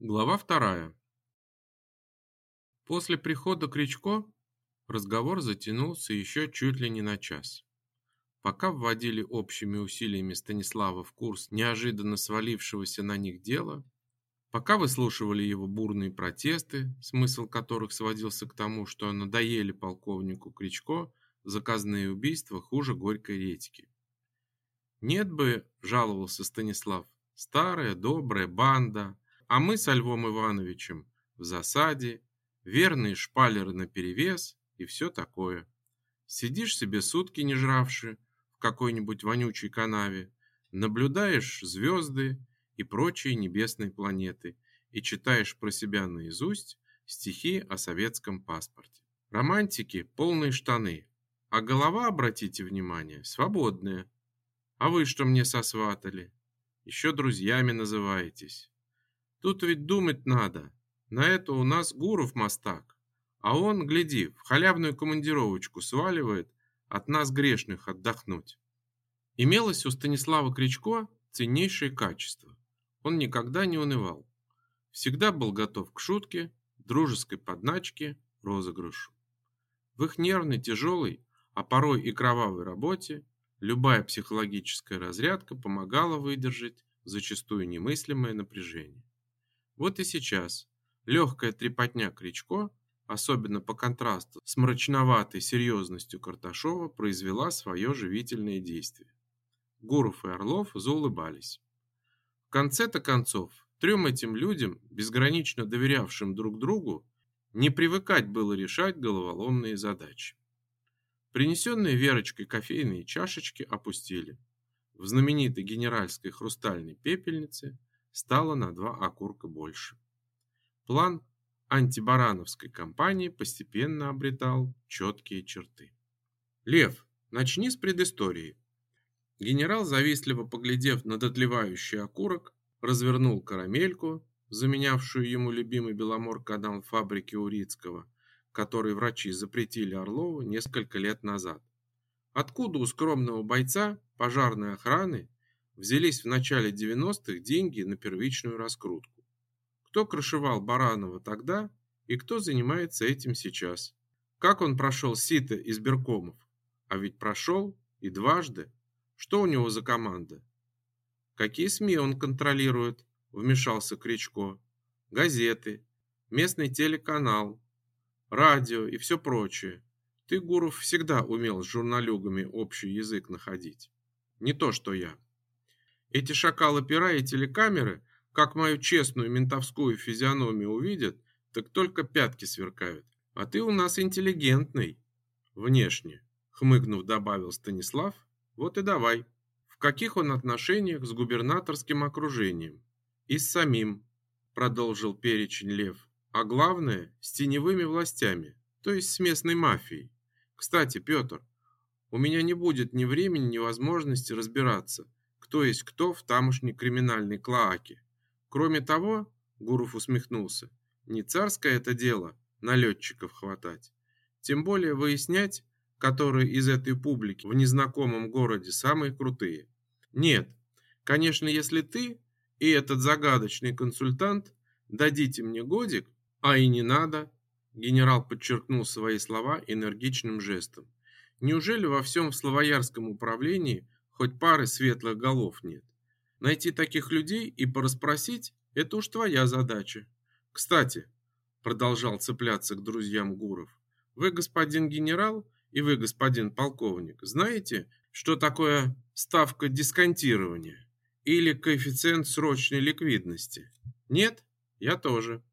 Глава вторая. После прихода Кричко разговор затянулся еще чуть ли не на час. Пока вводили общими усилиями Станислава в курс неожиданно свалившегося на них дела, пока выслушивали его бурные протесты, смысл которых сводился к тому, что надоели полковнику Кричко заказные убийства хуже горькой редьки. Нет бы, жаловался Станислав, старая добрая банда, а мы со Львом Ивановичем в засаде, верные шпалеры наперевес и все такое. Сидишь себе сутки не жравши в какой-нибудь вонючей канаве, наблюдаешь звезды и прочие небесные планеты и читаешь про себя наизусть стихи о советском паспорте. Романтики полные штаны, а голова, обратите внимание, свободная. А вы что мне сосватали? Еще друзьями называетесь. Тут ведь думать надо. На это у нас Гуров мастак. А он, гляди, в халявную командировочку сваливает от нас грешных отдохнуть. Имелось у Станислава Кричко ценнейшее качество. Он никогда не унывал. Всегда был готов к шутке, дружеской подначке, розыгрышу. В их нервной, тяжелой, а порой и кровавой работе любая психологическая разрядка помогала выдержать зачастую немыслимое напряжение. Вот и сейчас легкая трепотня Кричко, особенно по контрасту с мрачноватой серьезностью Карташова, произвела свое живительное действие. Гуров и Орлов заулыбались. В конце-то концов, трем этим людям, безгранично доверявшим друг другу, не привыкать было решать головоломные задачи. Принесенные Верочкой кофейные чашечки опустили. В знаменитой генеральской хрустальной пепельнице стало на два окурка больше. План антибарановской кампании постепенно обретал четкие черты. Лев, начни с предыстории. Генерал, завистливо поглядев на дотлевающий окурок, развернул карамельку, заменявшую ему любимый беломор-канал фабрики Урицкого, который врачи запретили Орлову несколько лет назад. Откуда у скромного бойца пожарной охраны взялись в начале 90-х деньги на первичную раскрутку. Кто крышевал Баранова тогда и кто занимается этим сейчас? Как он прошел сито избиркомов? А ведь прошел и дважды. Что у него за команда? Какие СМИ он контролирует? Вмешался Кричко. Газеты, местный телеканал, радио и все прочее. Ты, Гуров, всегда умел с журналюгами общий язык находить. Не то, что я. Эти шакалы-пера и телекамеры, как мою честную ментовскую физиономию увидят, так только пятки сверкают. А ты у нас интеллигентный. Внешне, хмыкнув, добавил Станислав. Вот и давай. В каких он отношениях с губернаторским окружением? И с самим, продолжил перечень Лев. А главное, с теневыми властями, то есть с местной мафией. Кстати, Петр, у меня не будет ни времени, ни возможности разбираться, кто есть кто в тамошней криминальной клоаке. Кроме того, Гуров усмехнулся, не царское это дело налетчиков хватать. Тем более выяснять, которые из этой публики в незнакомом городе самые крутые. Нет, конечно, если ты и этот загадочный консультант дадите мне годик, а и не надо, генерал подчеркнул свои слова энергичным жестом. Неужели во всем Славоярском управлении Хоть пары светлых голов нет. Найти таких людей и порасспросить – это уж твоя задача. Кстати, продолжал цепляться к друзьям Гуров, вы, господин генерал, и вы, господин полковник, знаете, что такое ставка дисконтирования или коэффициент срочной ликвидности? Нет? Я тоже.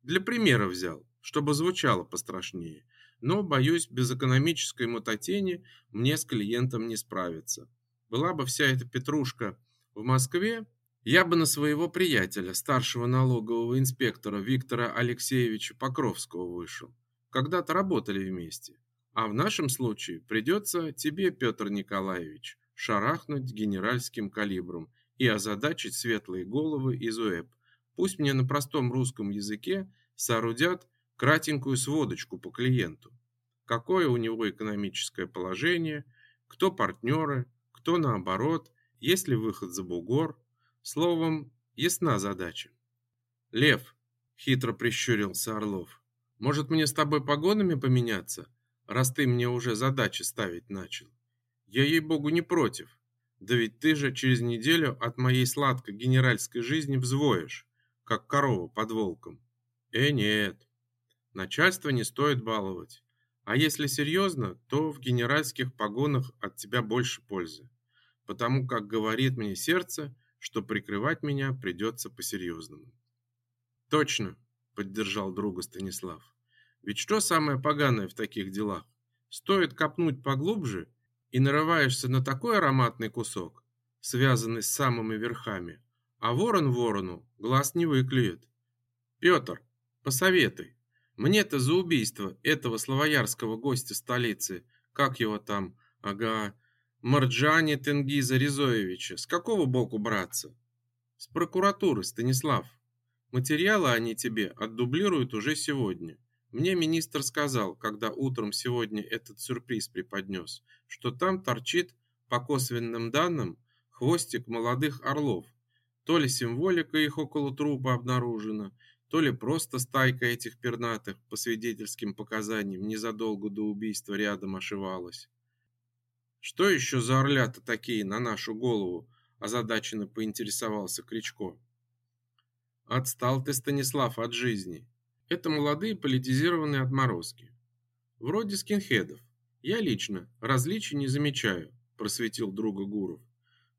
Для примера взял, чтобы звучало пострашнее. Но, боюсь, без экономической мутатени мне с клиентом не справиться. Была бы вся эта петрушка в Москве, я бы на своего приятеля, старшего налогового инспектора Виктора Алексеевича Покровского вышел. Когда-то работали вместе. А в нашем случае придется тебе, Петр Николаевич, шарахнуть генеральским калибром и озадачить светлые головы из УЭП. Пусть мне на простом русском языке соорудят кратенькую сводочку по клиенту. Какое у него экономическое положение, кто партнеры, кто наоборот, есть ли выход за бугор. Словом, ясна задача. Лев, хитро прищурился Орлов. Может, мне с тобой погонами поменяться, раз ты мне уже задачи ставить начал? Я ей-богу не против. Да ведь ты же через неделю от моей сладкой генеральской жизни взвоишь, как корова под волком. Э, нет. Начальство не стоит баловать. А если серьезно, то в генеральских погонах от тебя больше пользы. Потому как говорит мне сердце, что прикрывать меня придется по-серьезному. Точно, поддержал друга Станислав. Ведь что самое поганое в таких делах? Стоит копнуть поглубже, и нарываешься на такой ароматный кусок, связанный с самыми верхами, а ворон ворону глаз не выклюет. Петр, посоветуй. Мне-то за убийство этого славоярского гостя столицы, как его там, ага, Марджани Тенгиза Ризоевича, с какого боку браться? С прокуратуры, Станислав. Материалы они тебе отдублируют уже сегодня. Мне министр сказал, когда утром сегодня этот сюрприз преподнес, что там торчит, по косвенным данным, хвостик молодых орлов. То ли символика их около трупа обнаружена, то ли просто стайка этих пернатых, по свидетельским показаниям, незадолго до убийства рядом ошивалась. Что еще за орлята такие на нашу голову? озадаченно поинтересовался Кричко. Отстал ты, Станислав, от жизни. Это молодые политизированные отморозки. Вроде скинхедов. Я лично различий не замечаю, просветил друга Гуров.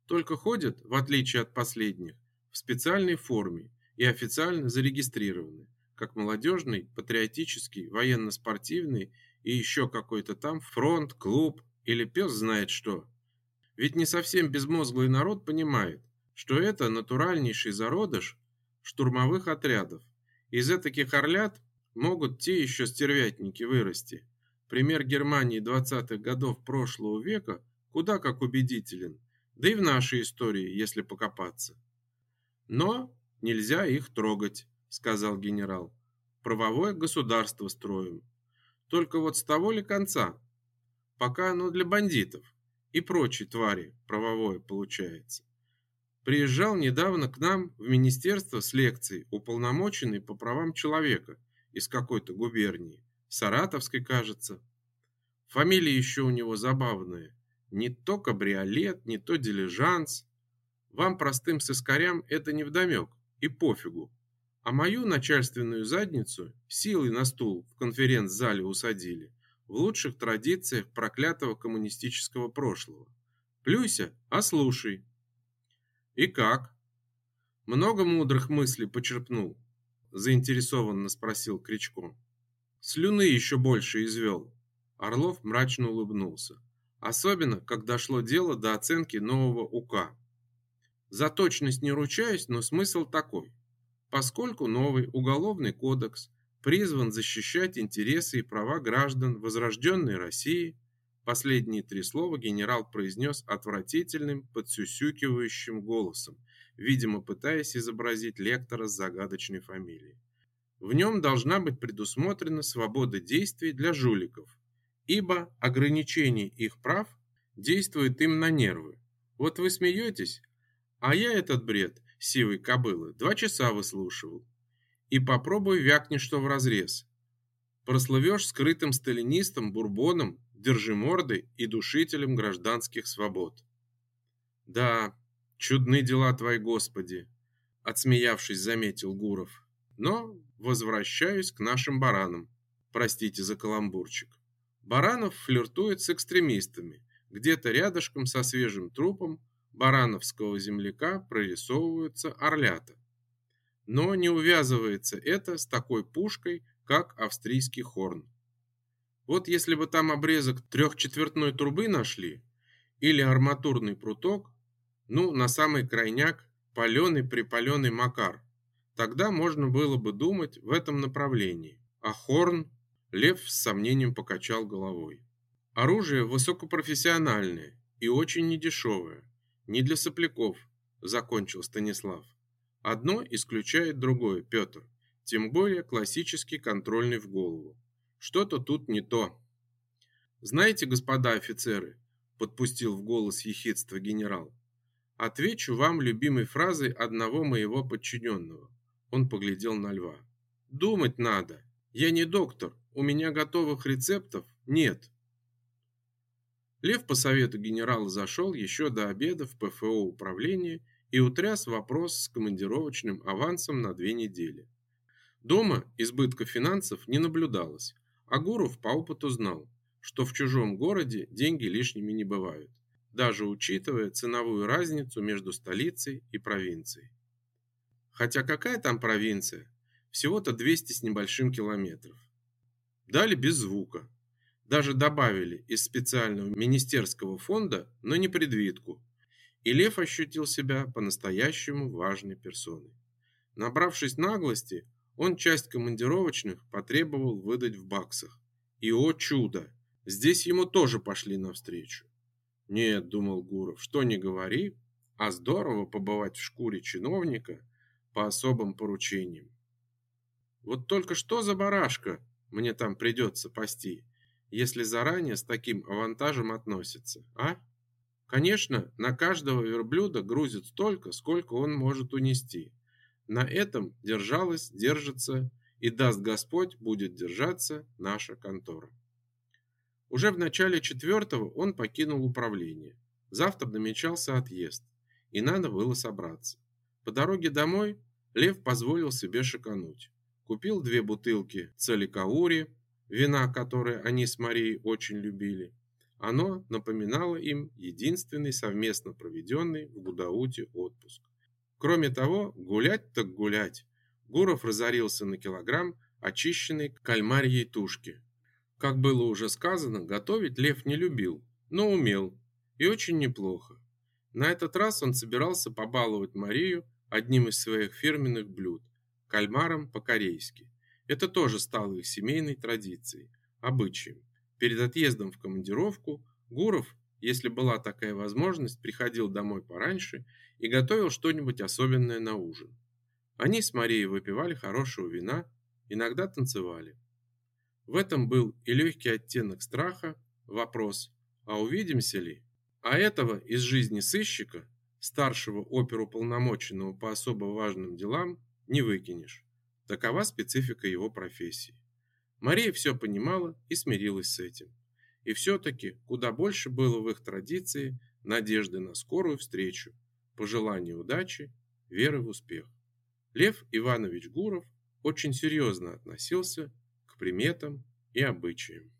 Только ходят, в отличие от последних, в специальной форме и официально зарегистрированы, как молодежный, патриотический, военно-спортивный и еще какой-то там фронт, клуб или пес знает что. Ведь не совсем безмозглый народ понимает, что это натуральнейший зародыш штурмовых отрядов, из этих орлят могут те еще стервятники вырасти. Пример Германии 20-х годов прошлого века куда как убедителен, да и в нашей истории, если покопаться. Но нельзя их трогать, сказал генерал. Правовое государство строим. Только вот с того ли конца? Пока оно для бандитов и прочей твари правовое получается. Приезжал недавно к нам в министерство с лекцией уполномоченный по правам человека из какой-то губернии, Саратовской, кажется. Фамилия еще у него забавная. Не то кабриолет, не то дилижанс. Вам, простым сыскарям, это не вдомек и пофигу. А мою начальственную задницу силой на стул в конференц-зале усадили в лучших традициях проклятого коммунистического прошлого. Плюся, а слушай, и как? Много мудрых мыслей почерпнул, заинтересованно спросил Кричко. Слюны еще больше извел. Орлов мрачно улыбнулся. Особенно, когда дошло дело до оценки нового УК. За точность не ручаюсь, но смысл такой. Поскольку новый уголовный кодекс призван защищать интересы и права граждан возрожденной России, Последние три слова генерал произнес отвратительным, подсюсюкивающим голосом, видимо, пытаясь изобразить лектора с загадочной фамилией. В нем должна быть предусмотрена свобода действий для жуликов, ибо ограничение их прав действует им на нервы. Вот вы смеетесь, а я этот бред сивой кобылы два часа выслушивал. И попробуй вякни что в разрез. Прослывешь скрытым сталинистом, бурбоном держимордой и душителем гражданских свобод. Да, чудны дела твои, Господи, отсмеявшись, заметил Гуров. Но возвращаюсь к нашим баранам. Простите за каламбурчик. Баранов флиртует с экстремистами. Где-то рядышком со свежим трупом барановского земляка прорисовываются орлята. Но не увязывается это с такой пушкой, как австрийский хорн. Вот если бы там обрезок трехчетвертной трубы нашли или арматурный пруток, ну, на самый крайняк паленый припаленный макар, тогда можно было бы думать в этом направлении. А Хорн Лев с сомнением покачал головой. Оружие высокопрофессиональное и очень недешевое, не для сопляков, закончил Станислав. Одно исключает другое, Петр, тем более классический контрольный в голову. Что-то тут не то. Знаете, господа офицеры, подпустил в голос ехидство генерал. Отвечу вам любимой фразой одного моего подчиненного. Он поглядел на льва. Думать надо. Я не доктор, у меня готовых рецептов нет. Лев по совету генерала зашел еще до обеда в ПФО управление и утряс вопрос с командировочным авансом на две недели. Дома избытка финансов не наблюдалось, а Гуров по опыту знал, что в чужом городе деньги лишними не бывают, даже учитывая ценовую разницу между столицей и провинцией. Хотя какая там провинция? Всего-то 200 с небольшим километров. Дали без звука, даже добавили из специального министерского фонда на непредвидку. И Лев ощутил себя по-настоящему важной персоной. Набравшись наглости, он часть командировочных потребовал выдать в баксах. И о чудо, здесь ему тоже пошли навстречу. Нет, думал Гуров, что не говори, а здорово побывать в шкуре чиновника по особым поручениям. Вот только что за барашка мне там придется пасти если заранее с таким авантажем относится, а? Конечно, на каждого верблюда грузят столько, сколько он может унести. На этом держалась, держится и даст Господь будет держаться наша контора. Уже в начале четвертого он покинул управление. Завтра намечался отъезд, и надо было собраться. По дороге домой Лев позволил себе шикануть. Купил две бутылки целикаури, вина, которое они с Марией очень любили. Оно напоминало им единственный совместно проведенный в Гудауте отпуск. Кроме того, гулять так гулять. Гуров разорился на килограмм очищенной кальмарьей тушки. Как было уже сказано, готовить Лев не любил, но умел, и очень неплохо. На этот раз он собирался побаловать Марию одним из своих фирменных блюд – кальмаром по-корейски. Это тоже стало их семейной традицией, обычаем. Перед отъездом в командировку Гуров, если была такая возможность, приходил домой пораньше и готовил что-нибудь особенное на ужин. Они с Марией выпивали хорошего вина, иногда танцевали. В этом был и легкий оттенок страха, вопрос, а увидимся ли? А этого из жизни сыщика, старшего оперуполномоченного по особо важным делам, не выкинешь. Такова специфика его профессии. Мария все понимала и смирилась с этим. И все-таки куда больше было в их традиции надежды на скорую встречу, пожелания удачи, веры в успех. Лев Иванович Гуров очень серьезно относился к приметам и обычаям.